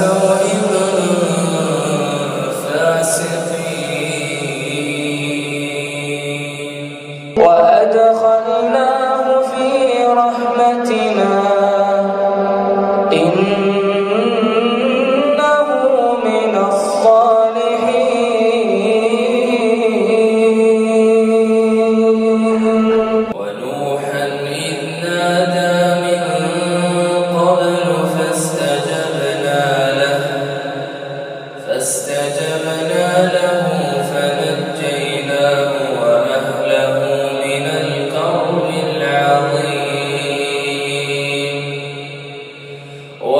قوم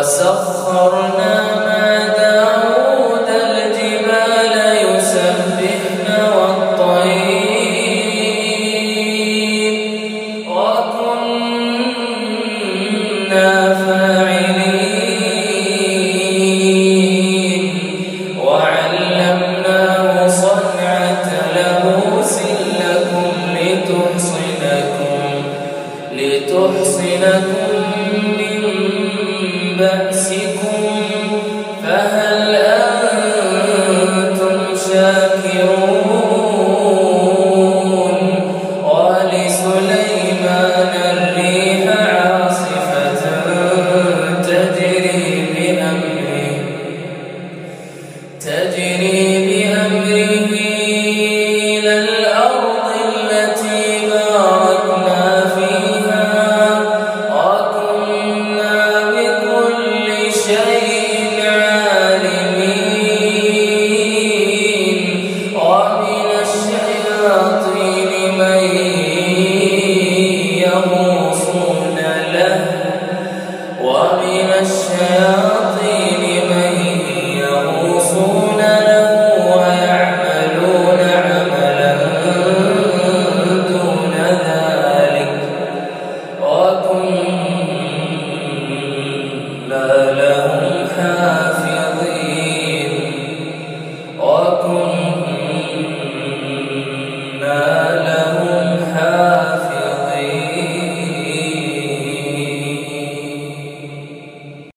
وسخرنا